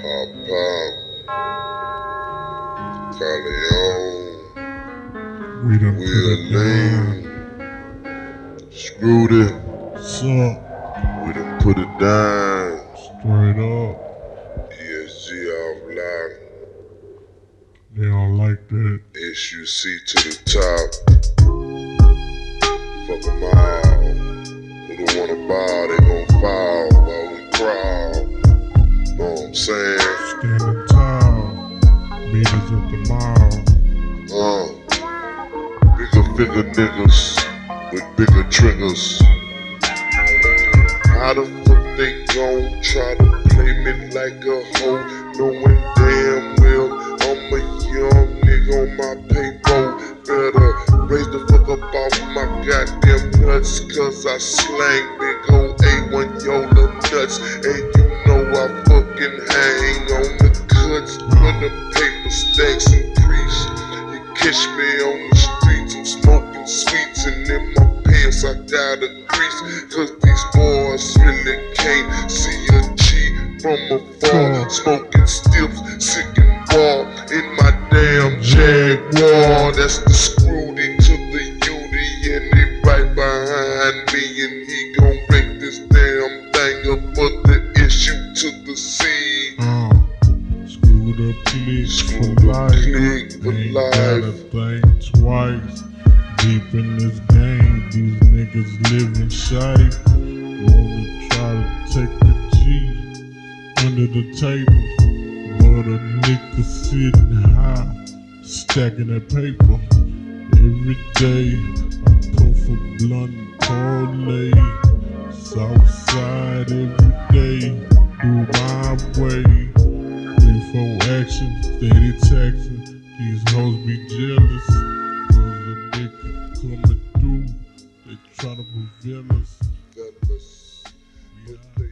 Pop Pop, Carleon, We done put Will it. Lane, Screwed it, Suck. we done put it down. Straight up. ESG off lock, They don't like that. SUC to the top. Fuck 'em all. Who don't wanna ball, Us at the mall. Uh, bigger figure niggas with bigger triggers. How the fuck they gon' try to play me like a hoe, knowing damn well I'm a young nigga on my payroll. Better raise the fuck up off my goddamn nuts, cause I slang big ol' A1 Yola nuts, and you know I fucking hang on the cuts when the paper stacks increase. You catch me on the streets, I'm smoking sweets, and in my pants I got a grease. Cause these boys really can't see a G from afar. Hmm. Smoking stiffs, sick and raw in my damn Jaguar. That's the behind me, and he gon' break this damn thing up for the issue to the sea. Uh, screwed up click for life. click for Ain't life. gotta think twice. Deep in this game, these niggas living safe. Wanna try to take the G under the table. But a nigga sitting high, stacking that paper. Every day, I puff a blunt and parlay. Southside every day, do my way. Before action, steady taxing. These hoes be jealous. Cause a nigga coming through, they try to prevail us. Fellas, We put out. they